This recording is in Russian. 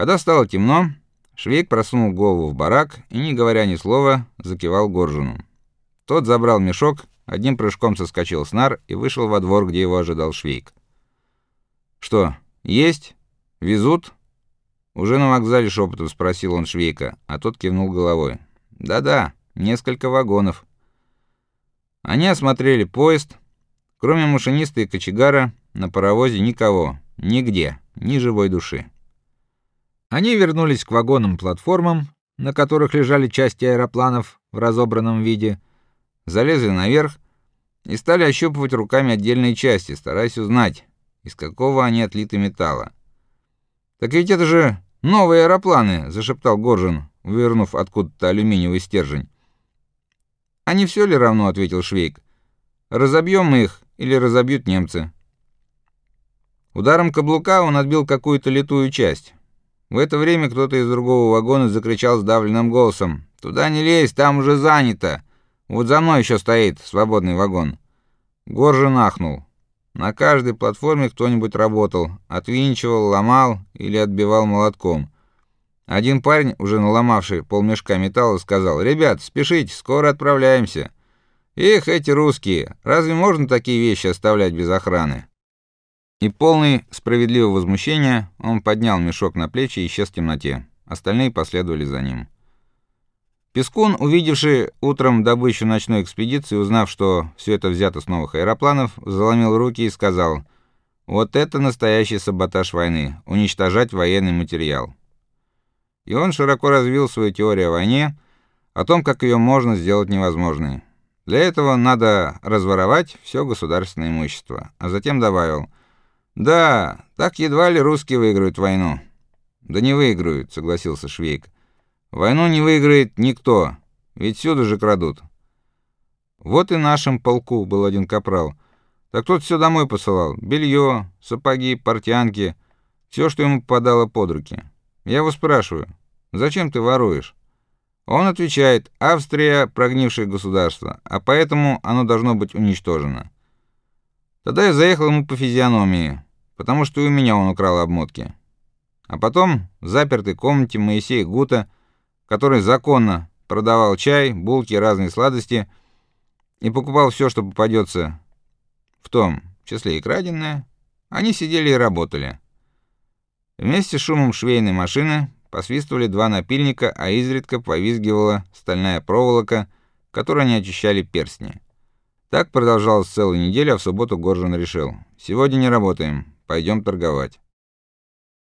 Когда стало темно, Швейк просунул голову в барак и, не говоря ни слова, закивал Горжину. Тот забрал мешок, одним прыжком соскочил с нар и вышел во двор, где его ожидал Швейк. Что, есть? Везут? Уже на вокзале шепотом спросил он Швейка, а тот кивнул головой. Да-да, несколько вагонов. Они осмотрели поезд. Кроме машиниста и кочегара, на паровозе никого, нигде, ни живой души. Они вернулись к вагонам-платформам, на которых лежали части аэропланов в разобранном виде, залезли наверх и стали ощупывать руками отдельные части, стараясь узнать, из какого они отлиты металла. Так ведь это же новые аэропланы, зашептал Горжин, вывернув откуда-то алюминиевый стержень. А не все ли равно, ответил Швейк. Разобьем мы их или разобьют немцы. Ударом каблука он отбил какую-то летую часть. В это время кто-то из другого вагона закричал сдавленным голосом: "Туда не лезь, там уже занято. Вот за мной еще стоит свободный вагон". Горжин ахнул. На каждой платформе кто-нибудь работал, отвинчивал, ломал или отбивал молотком. Один парень, уже наломавший полмешка металла, сказал: "Ребят, спешите, скоро отправляемся". Эх, эти русские, разве можно такие вещи оставлять без охраны? И полный справедливого возмущения, он поднял мешок на плечи и исчез в темноте. Остальные последовали за ним. Пескун, увидевший утром добычу ночной экспедиции, узнав, что все это взято с новых аэропланов, заломил руки и сказал: "Вот это настоящий саботаж войны уничтожать военный материал". И он широко развил свою теорию о войне, о том, как ее можно сделать невозможной. Для этого надо разворовать все государственное имущество, а затем добавил: да, так едва ли русские выиграют войну. Да не выиграют, согласился Швейк. Войну не выиграет никто, ведь всюду же крадут. Вот и нашим полку был один капрал. Так тот все домой посылал: белье, сапоги, портянки, все, что ему попадало под руки. Я его спрашиваю: "Зачем ты воруешь?" Он отвечает: "Австрия прогнившее государство, а поэтому оно должно быть уничтожено". Тогда я заехал ему по физиономии, потому что у меня он украл обмотки. А потом в запертой комнате Моисея Гута, который законно продавал чай, булки, разные сладости и покупал все, что попадется, в том числе и краденое, они сидели и работали. Вместе с шумом швейной машины посвистывали два напильника, а изредка повизгивала стальная проволока, которой они очищали перстни. Так продолжалось целую неделю, а в субботу Горжин решил: "Сегодня не работаем, пойдем торговать".